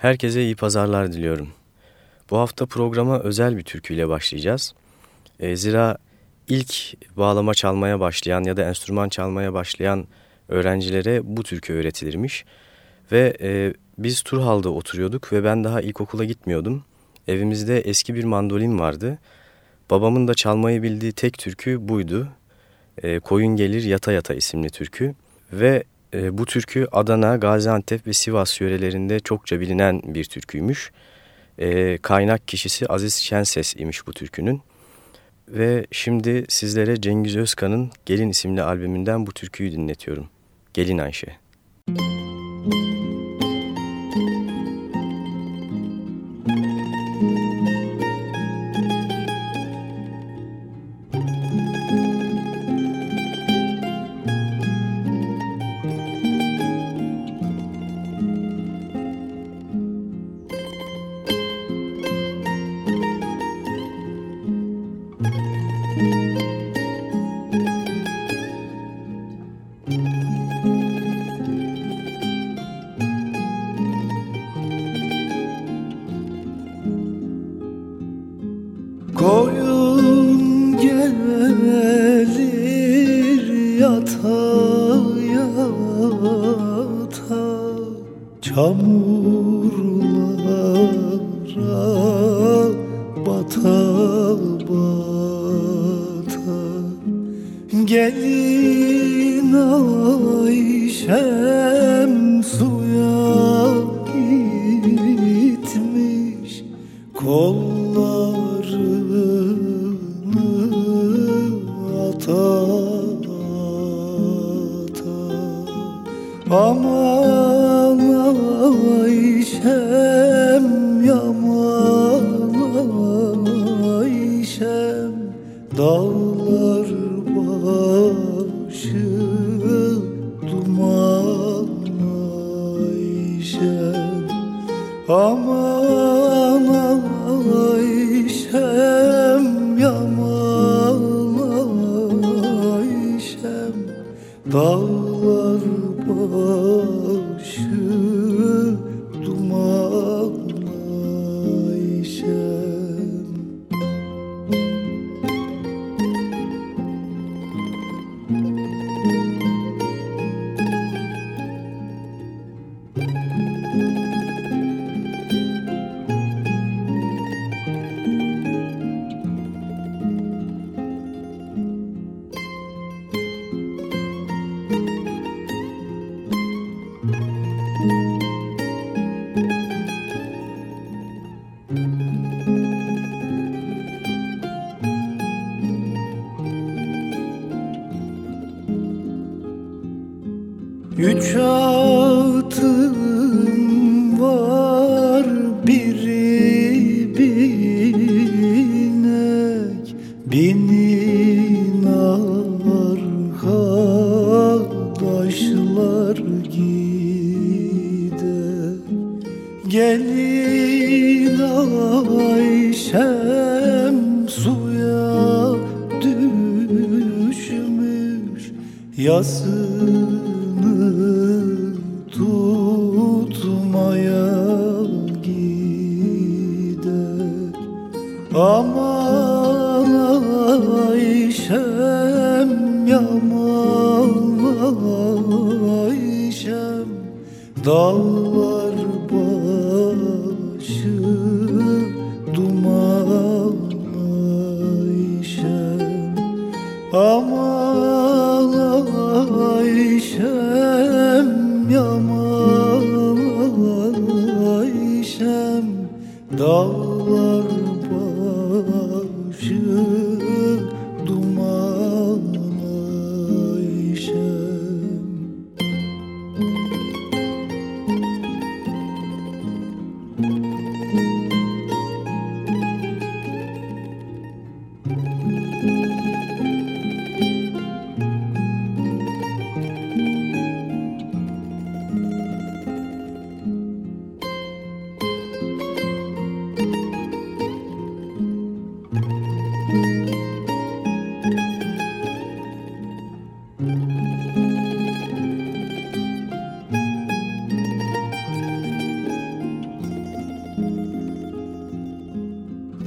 Herkese iyi pazarlar diliyorum. Bu hafta programa özel bir türküyle başlayacağız. E, zira ilk bağlama çalmaya başlayan ya da enstrüman çalmaya başlayan öğrencilere bu türkü öğretilirmiş. Ve e, biz Turhal'da oturuyorduk ve ben daha ilkokula gitmiyordum. Evimizde eski bir mandolin vardı. Babamın da çalmayı bildiği tek türkü buydu. E, Koyun Gelir Yata Yata isimli türkü. Ve e, bu türkü Adana, Gaziantep ve Sivas yörelerinde çokça bilinen bir türküymüş. E, kaynak kişisi Aziz Şenses imiş bu türkünün. Ve şimdi sizlere Cengiz Özkan'ın Gelin isimli albümünden bu türküyü dinletiyorum. Gelin Ayşe. Müzik Gelin Ayşem suya gitmiş Kol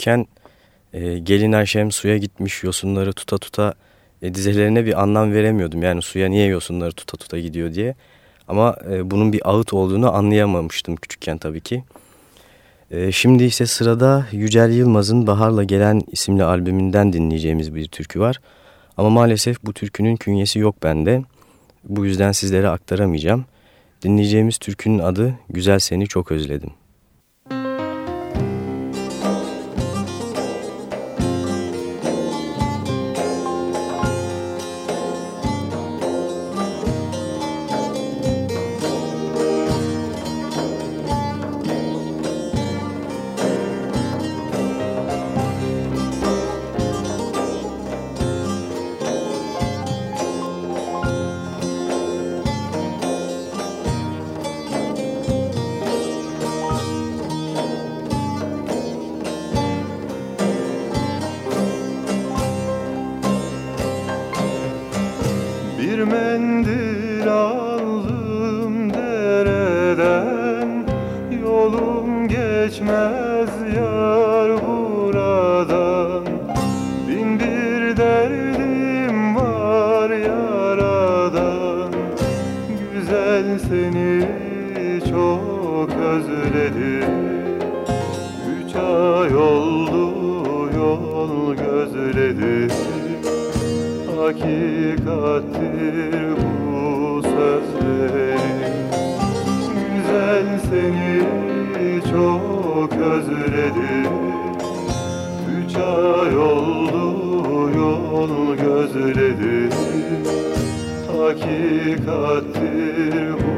küçükken e, gelin Ayşem suya gitmiş yosunları tuta tuta e, dizelerine bir anlam veremiyordum. Yani suya niye yosunları tuta tuta gidiyor diye. Ama e, bunun bir ağıt olduğunu anlayamamıştım küçükken tabii ki. E, şimdi ise sırada Yücel Yılmaz'ın Bahar'la Gelen isimli albümünden dinleyeceğimiz bir türkü var. Ama maalesef bu türkünün künyesi yok bende. Bu yüzden sizlere aktaramayacağım. Dinleyeceğimiz türkünün adı Güzel Seni Çok Özledim. Yol gözledim Hakikattir bu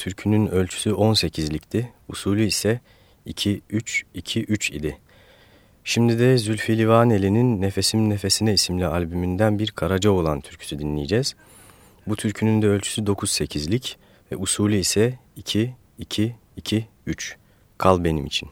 türkünün ölçüsü 18'likti, usulü ise 2-3-2-3 idi. Şimdi de Zülfü Livaneli'nin Nefesim Nefesine isimli albümünden bir Karacaoğlan türküsü dinleyeceğiz. Bu türkünün de ölçüsü 9-8'lik ve usulü ise 2-2-2-3. Kal benim için.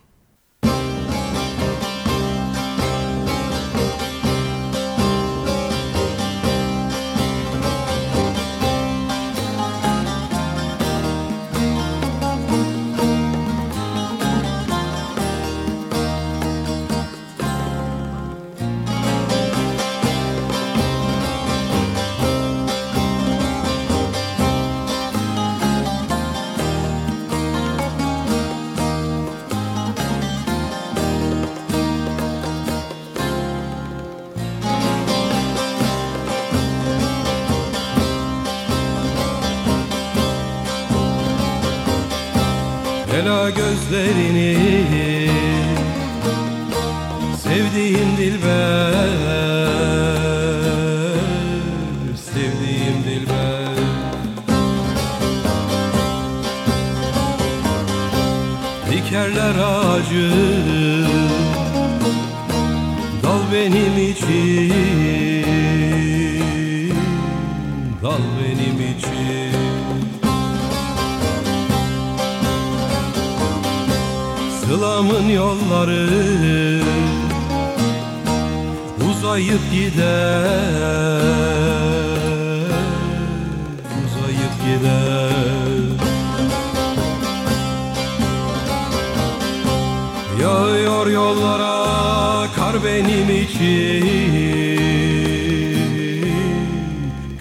Benim için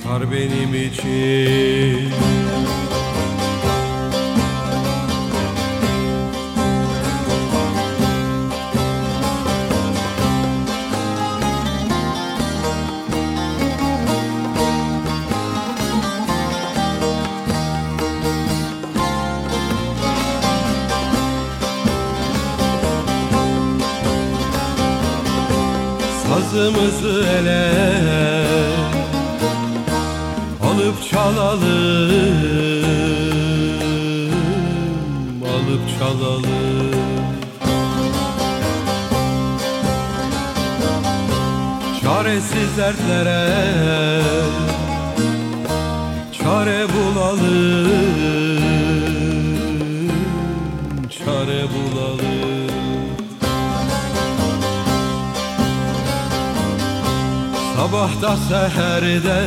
Kar benim için sazımızı ele alıp çalalım alıp çalalım. Çaresiz dertlere çare bulalım Sabahta seherde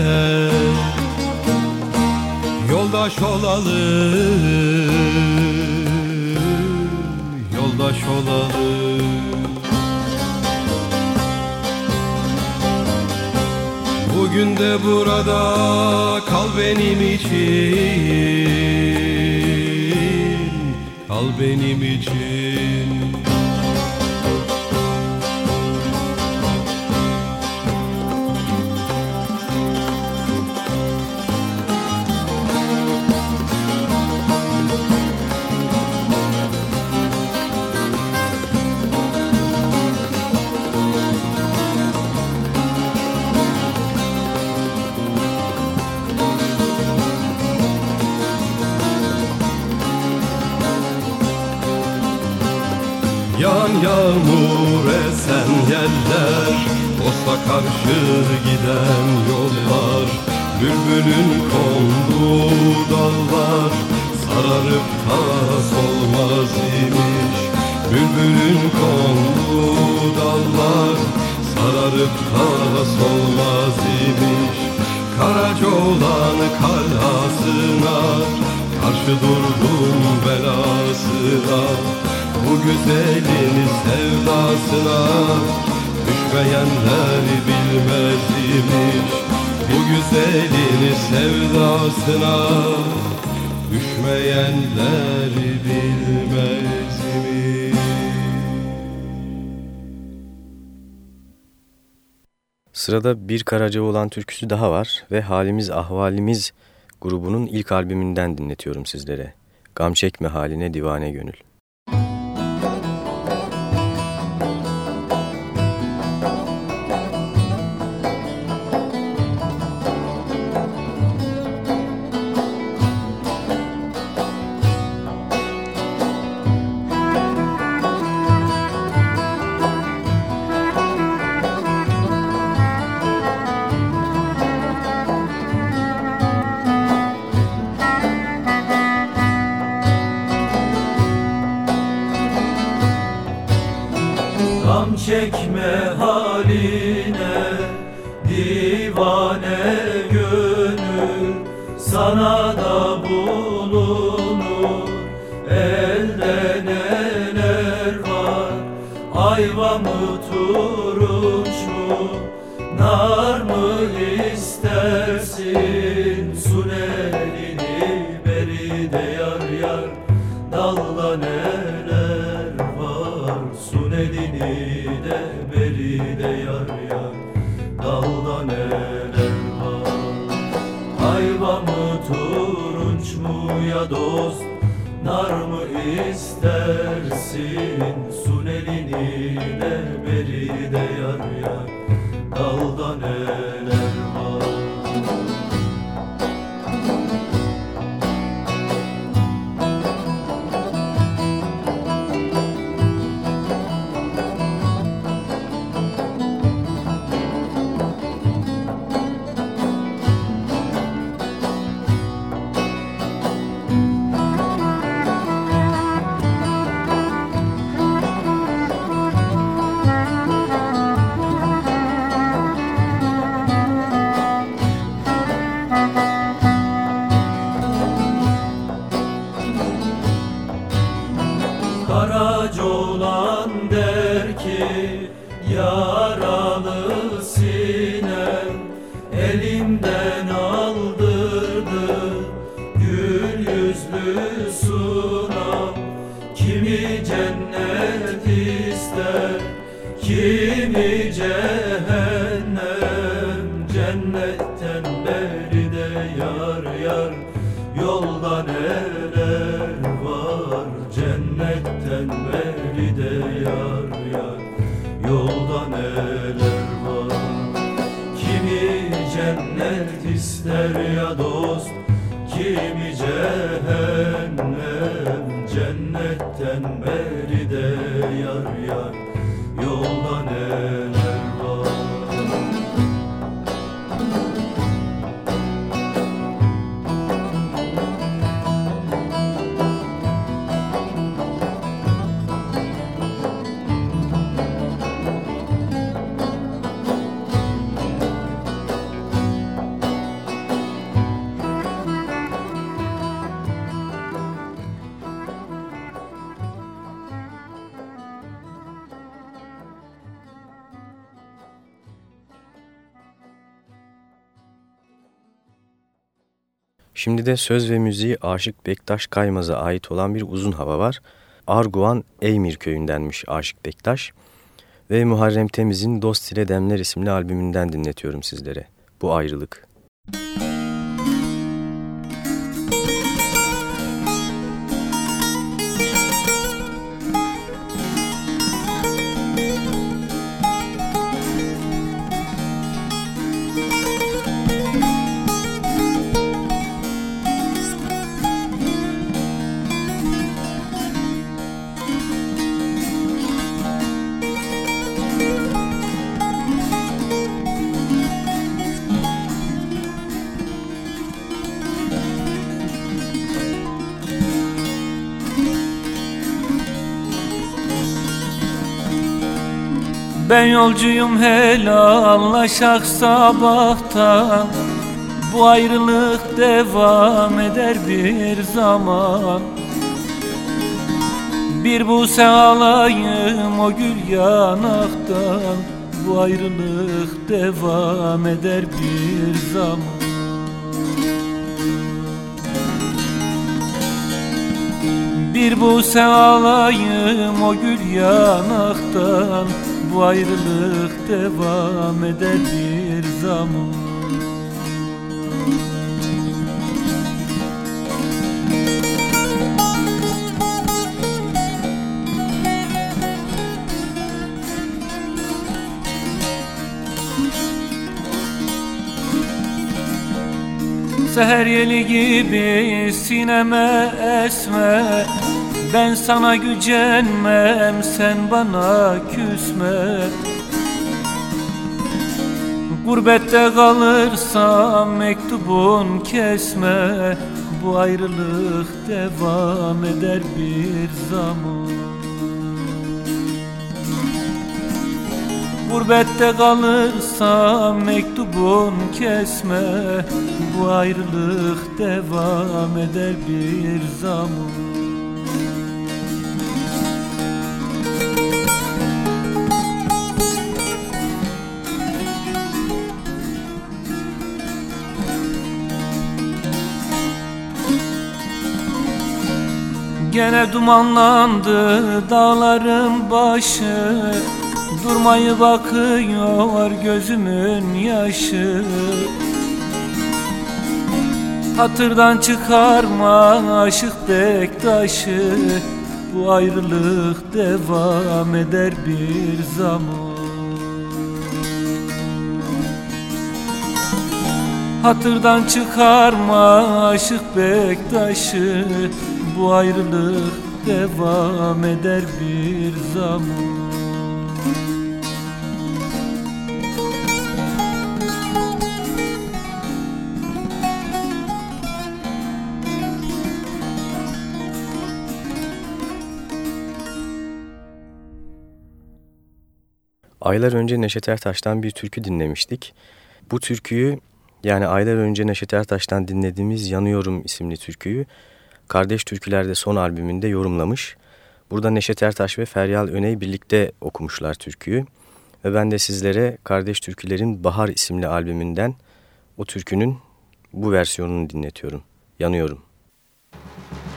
Yoldaş olalım Yoldaş olalım. Bugün de burada kal benim için Kal benim için karşı giden yollar Bülbülün konduğu dallar Sararıp da solmaz imiş. Bülbülün konduğu dallar Sararıp da solmaz imiş. Karaca olan kalasına Karşı durdum belasına bu güzelin sevdasına Düşmeyenler bilmez imiş Bu güzelin sevdasına Düşmeyenler bilmez imiş Sırada Bir Karaca olan türküsü daha var ve Halimiz Ahvalimiz grubunun ilk albümünden dinletiyorum sizlere. Gam çekme haline divane gönül. Şimdi de söz ve müziği Aşık Bektaş Kaymaz'a ait olan bir uzun hava var. Arguan Eymir köyündenmiş Aşık Bektaş ve Muharrem Temiz'in Dost ile Demler isimli albümünden dinletiyorum sizlere. Bu ayrılık. Müzik Ben yolcuyum helallaşak sabahtan. Bu ayrılık devam eder bir zaman. Bir bu alayım o gül yanaktan. Bu ayrılık devam eder bir zaman. Bir bu alayım o gül yanaktan Bu ayrılık devam eder bir zaman. Seher yeli gibi sineme esme Ben sana gücenmem sen bana küsme. Gurbette kalırsam mektubun kesme. Bu ayrılık devam eder bir zaman. Gurbette kalırsam mektubun kesme. Bu ayrılık devam eder bir zaman Gene dumanlandı dağların başı. Durmayı bakıyor gözümün yaşı. Hatırdan çıkarma aşık bektaşı Bu ayrılık devam eder bir zaman. Hatırdan çıkarma aşık bektaşı Bu ayrılık devam eder bir zaman Aylar önce Neşet Ertaş'tan bir türkü dinlemiştik. Bu türküyü yani aylar önce Neşet Ertaş'tan dinlediğimiz Yanıyorum isimli türküyü Kardeş Türküler'de son albümünde yorumlamış. Burada Neşet Ertaş ve Feryal Öney birlikte okumuşlar türküyü. Ve ben de sizlere Kardeş Türküler'in Bahar isimli albümünden o türkünün bu versiyonunu dinletiyorum. Yanıyorum. Bir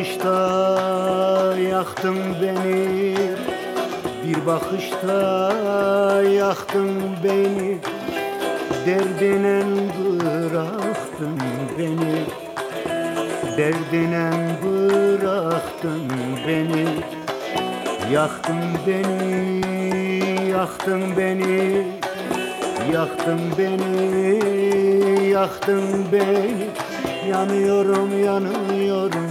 bakışta yaktın beni. Bir bakışta yaktın beni. Derdine bıraktın beni. Derdine bıraktın beni. Yaktın beni, yaktın beni. Yaktın beni, yaktın beni. Yanıyorum, yanıyorum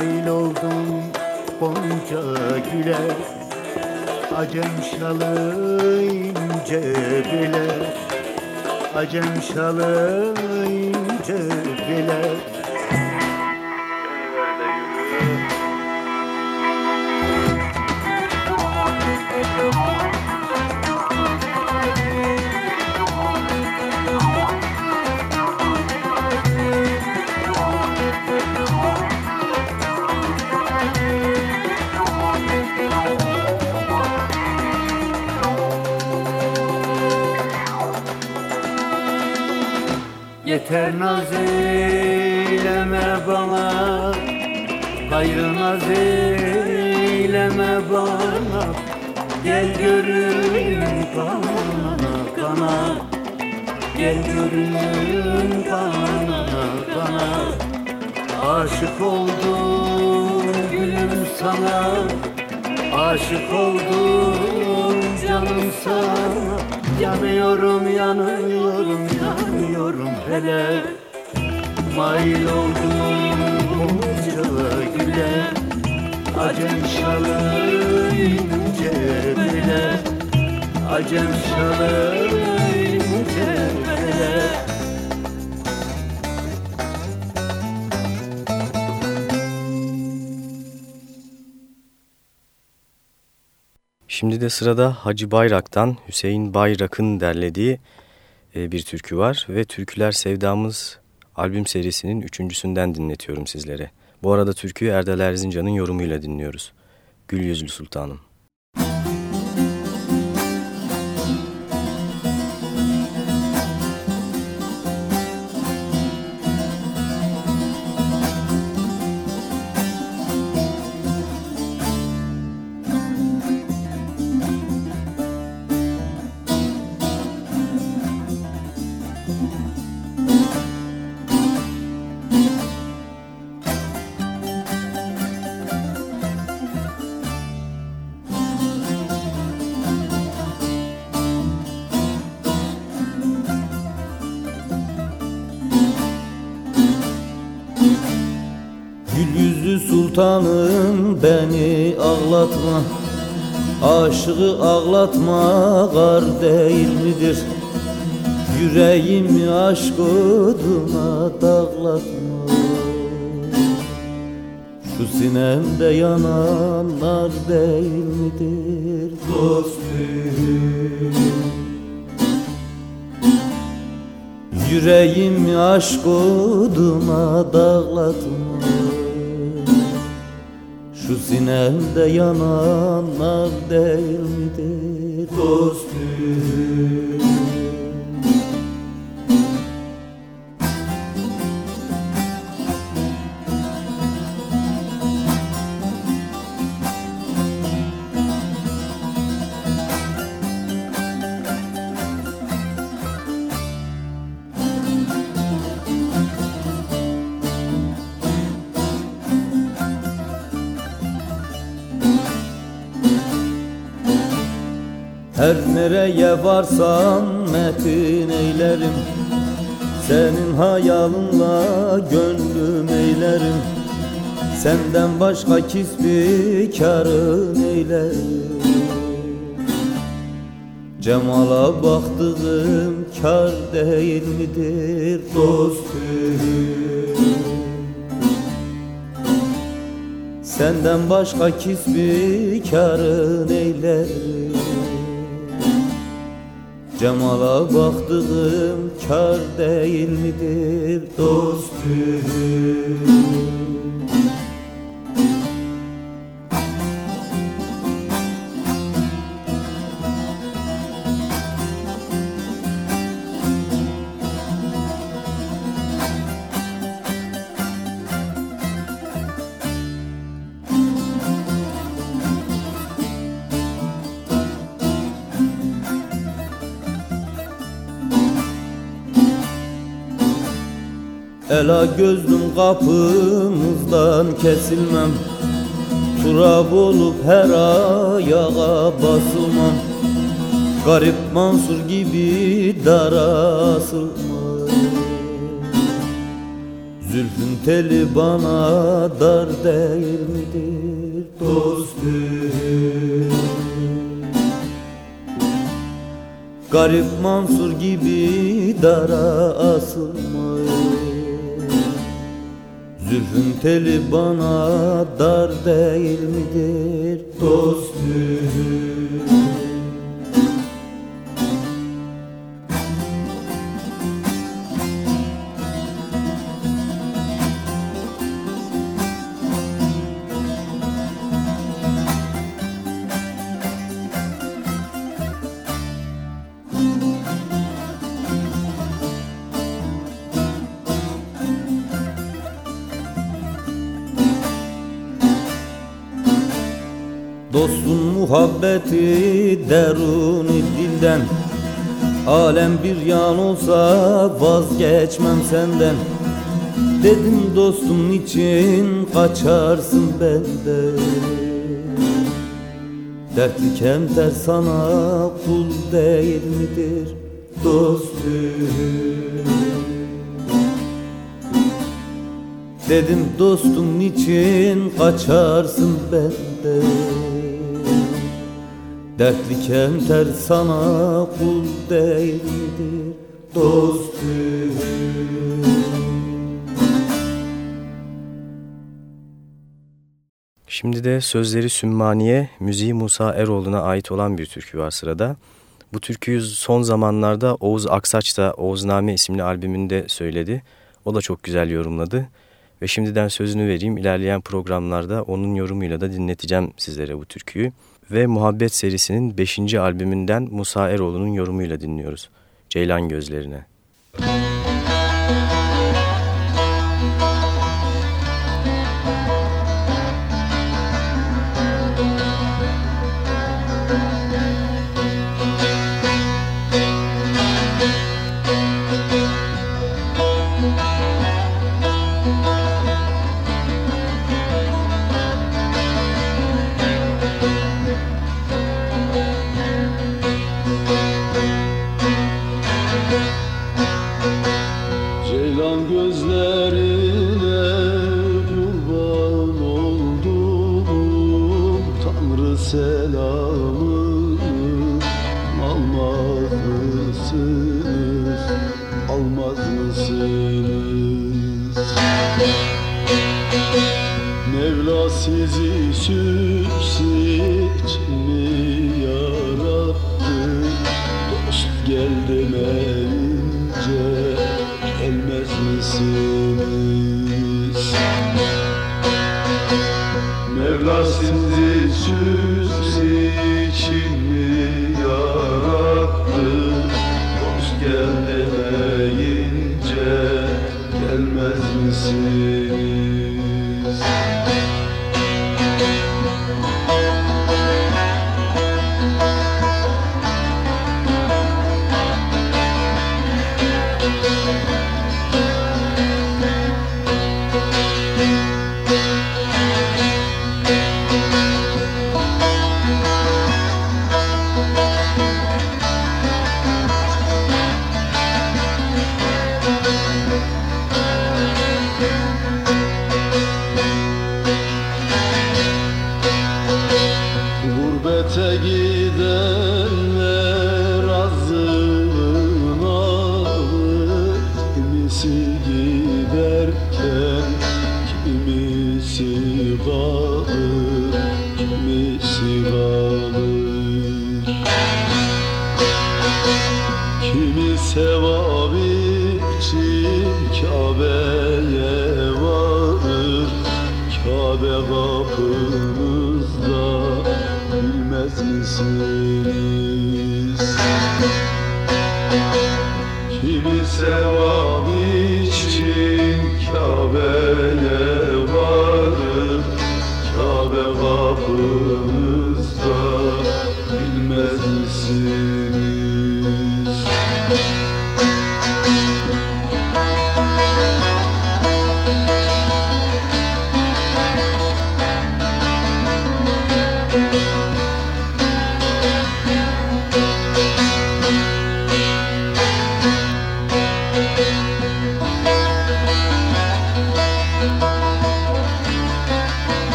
Mail oldum Gonca güle Acem şalı ince bile Acem şalı ince bile Yeter naz eyleme bana Gayrı naz eyleme bana. Gel görün bana kana Gel görün bana kana Aşık oldum gülüm sana. Aşık oldum canım sana Yanıyorum, yanıyorum, yanıyorum hele. Mail oldum bunca güle. Acem şalı ince bile Acem şalı ince bile Şimdi de sırada Hacı Bayrak'tan Hüseyin Bayrak'ın derlediği e, bir türkü var ve Türküler Sevdamız albüm serisinin üçüncüsünden dinletiyorum sizlere. Bu arada türküyü Erdal Erzincan'ın yorumuyla dinliyoruz. Gül Yüzlü Sultanım. Sultanım beni ağlatma. Aşığı ağlatma gar değil midir? Yüreğimi aşk oduna dağlatma. Şu sinemde yananlar değil midir? Dostum. Yüreğimi aşk oduna dağlatma Şu sinemde yananlar değil midir dostum Her nereye varsan metin eylerim. Senin hayalınla gönlüm eylerim. Senden başka kisbi karın eylerim. Cemala baktığım kar değil midir dostum? Senden başka kisbi karın eylerim Cemala baktığım kar değil midir dostum Ela gözlüm kapımızdan kesilmem. Turab olup her ayağa basılmam. Garip Mansur gibi dara Zülfün teli bana dar değil midir dostum? Garip Mansur gibi dara asılmayı Zülfün teli bana dar değil midir? Dostum Dostun muhabbeti deruni dilden. Alem bir yan olsa vazgeçmem senden. Dedim dostum için kaçarsın benden? Dertli kemter sana kul değil midir dostum? Dedim dostum için kaçarsın benden Dertli kemter sana kul değildir dostum Şimdi de sözleri Sümmaniye, müziği Musa Eroğlu'na ait olan bir türkü var sırada. Bu türküyü son zamanlarda Oğuz Aksaç da Oğuzname isimli albümünde söyledi. O da çok güzel yorumladı. Ve şimdiden sözünü vereyim. İlerleyen programlarda onun yorumuyla da dinleteceğim sizlere bu türküyü ve Muhabbet serisinin 5. albümünden Musa Eroğlu'nun yorumuyla dinliyoruz. Ceylan Gözlerine.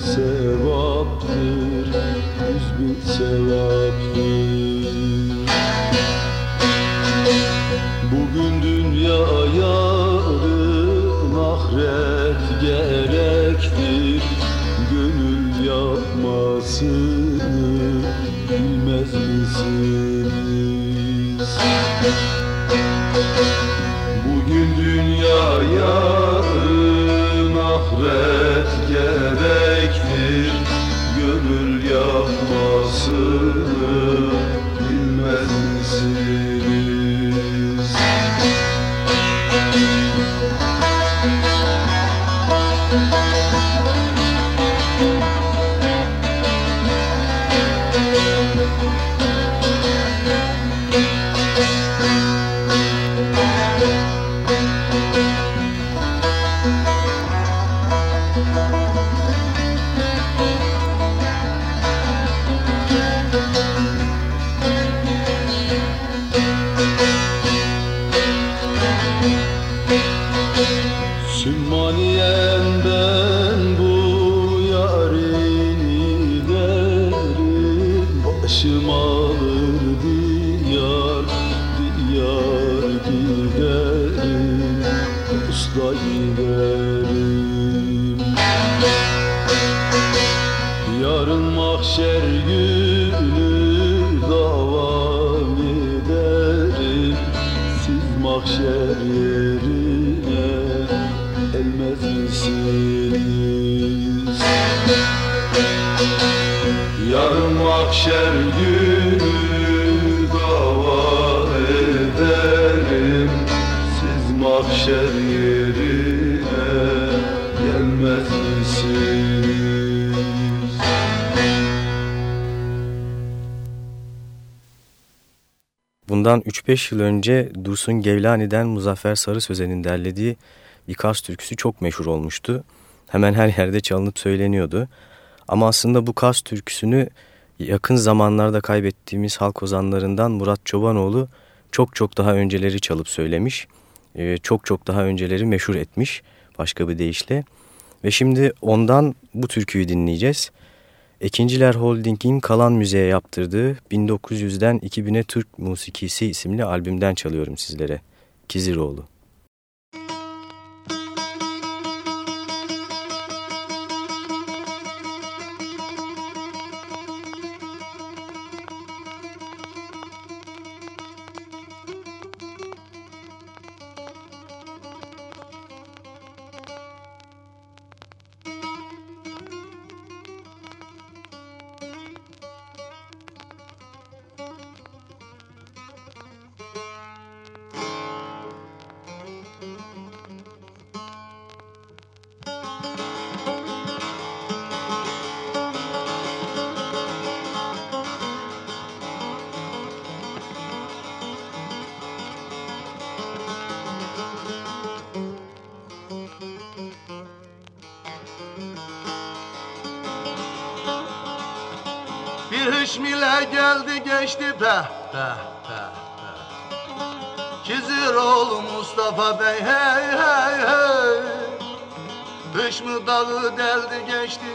Sevaptır Yüz bin sevaptır mahşer yerine elmez misiniz? Yarın mahşer Bundan 3-5 yıl önce Dursun Gevlani'den Muzaffer Sarı Sözen'in derlediği bir Kars türküsü çok meşhur olmuştu. Hemen her yerde çalınıp söyleniyordu. Ama aslında bu Kars türküsünü yakın zamanlarda kaybettiğimiz halk ozanlarından Murat Çobanoğlu çok çok daha önceleri çalıp söylemiş. Ee, çok çok daha önceleri meşhur etmiş başka bir deyişle. Ve şimdi ondan bu türküyü dinleyeceğiz. Ekinciler Holding'in Kalan Müze'ye yaptırdığı 1900'den 2000'e Türk Musikisi isimli albümden çalıyorum sizlere. Kiziroğlu. Hışmile geldi geçti. Peh peh peh peh. Kiziroğlu Mustafa Bey hey hey hey. Hışmı dağı deldi geçti.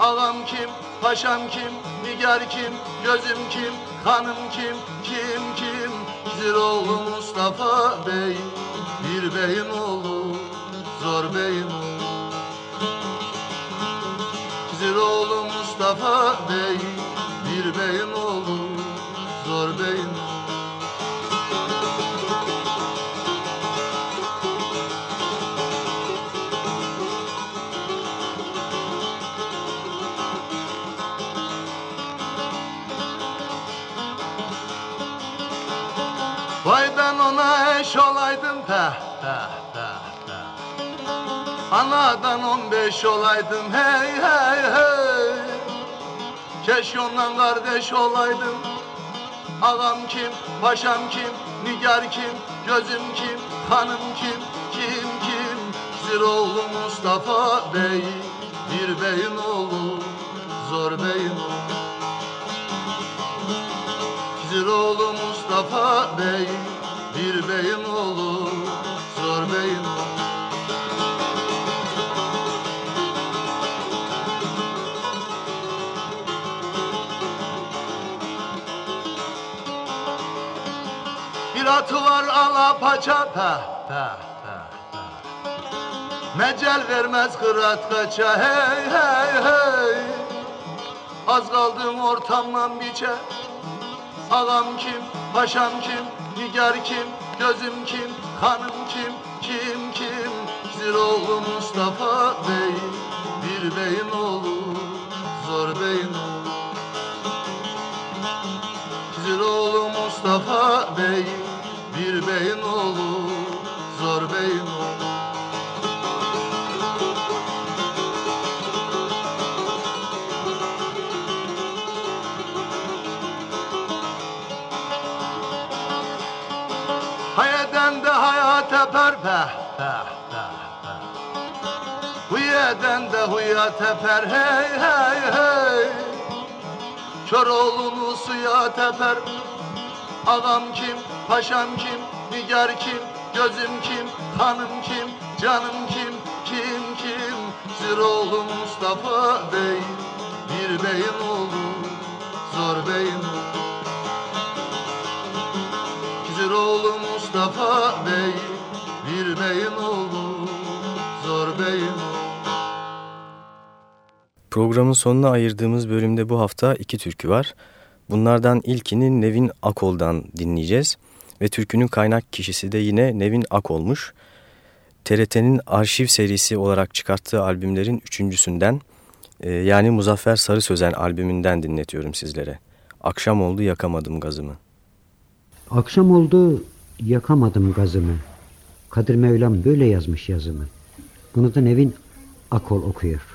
Ağam kim, paşam kim, nigar kim, gözüm kim, kanım kim, kim kim? Kiziroğlu Mustafa Bey Bir beyin oğlu, zor beyin oğlu. Kiziroğlu Mustafa Bey Bir beyin oğlu Zor beyin. Vay ben ona eş olaydım peh peh peh peh Anadan on beş olaydım hey hey hey Keşke ondan kardeş olaydım. Ağam kim, paşam kim, nigar kim, gözüm kim, hanım kim, kim kim? Zir oğlu Mustafa Bey, bir beyin oğlu, zor beyin oğlu. Zir oğlu Mustafa Bey, bir beyin oğlu. Paça peh peh peh peh Mecel vermez kırat kaça hey hey hey. Az kaldım ortamdan biçe. Ağam kim, paşam kim, nigar kim, gözüm kim, kanım kim, kim kim. Ziroğlu Mustafa Bey, bir beyin olur, zor beyin olur Ziroğlu Mustafa Bey, bir beyin olur, zor beyin olur. Hayeden de hayat teper peh peh peh Huyeden de huya teper hey hey hey. Kör oğlunu suya teper Ağam kim, paşam kim, nigar kim, gözüm kim, kanım kim, canım kim, kim kim? Ziroğlu Mustafa Bey, bir beyin olur, zor beyin olur Ziroğlu Mustafa Bey bir beyin olur, zor beyin olur. Programın sonuna ayırdığımız bölümde bu hafta iki türkü var. Bunlardan ilkini Nevin Akol'dan dinleyeceğiz ve türkünün kaynak kişisi de yine Nevin Akol'muş. TRT'nin arşiv serisi olarak çıkarttığı albümlerin üçüncüsünden e, yani Muzaffer Sarı Sözen albümünden dinletiyorum sizlere. Akşam oldu yakamadım gazımı. Akşam oldu yakamadım gazımı. Kadir Mevlam böyle yazmış yazımı. Bunu da Nevin Akol okuyor.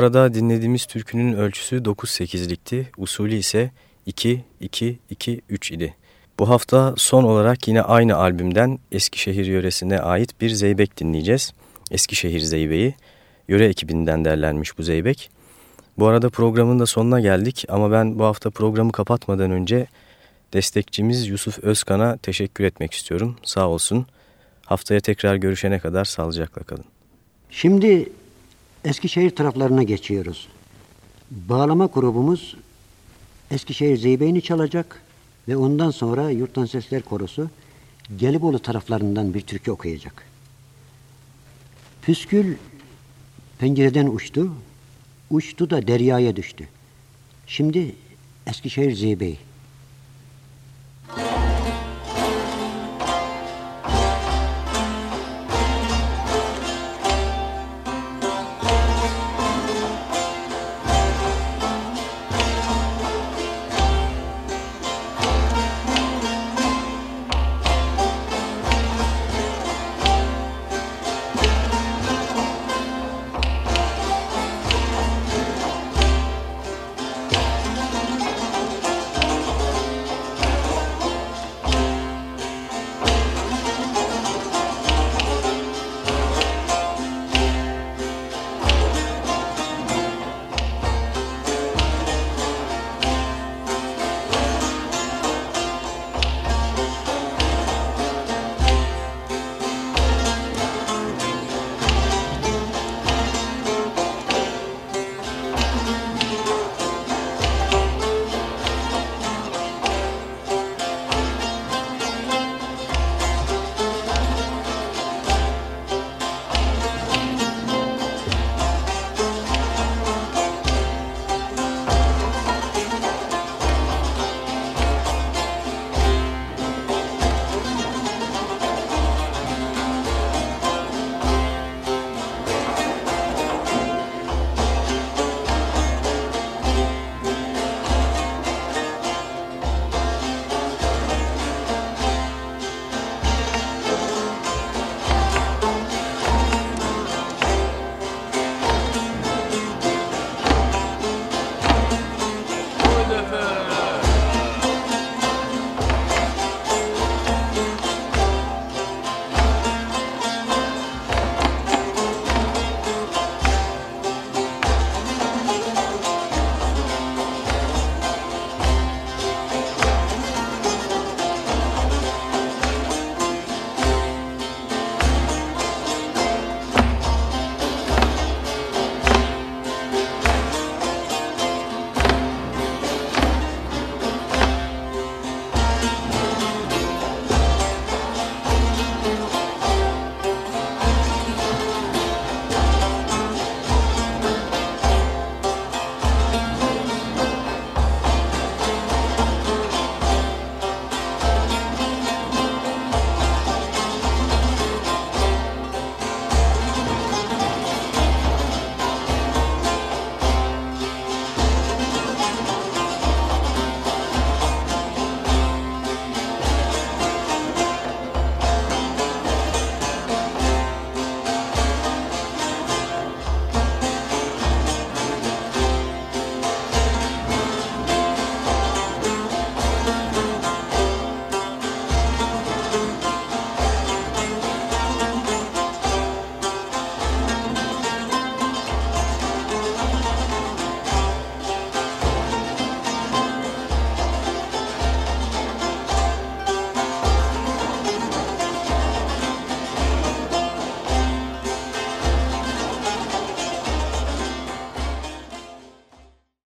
Arada dinlediğimiz türkünün ölçüsü 9-8'likti, usulü ise 2-2-2-3 idi. Bu hafta son olarak yine aynı albümden Eskişehir yöresine ait bir zeybek dinleyeceğiz. Eskişehir Zeybeği. Yöre ekibinden derlenmiş bu zeybek. Bu arada programın da sonuna geldik ama ben bu hafta programı kapatmadan önce destekçimiz Yusuf Özkan'a teşekkür etmek istiyorum. Sağ olsun. Haftaya tekrar görüşene kadar sağlıcakla kalın. Şimdi Eskişehir taraflarına geçiyoruz. Bağlama grubumuz Eskişehir Zeybeğini çalacak ve ondan sonra Yurttan Sesler Korosu Gelibolu taraflarından bir türkü okuyacak. Püskül pencereden uçtu, uçtu da deryaya düştü. Şimdi Eskişehir Zeybeği.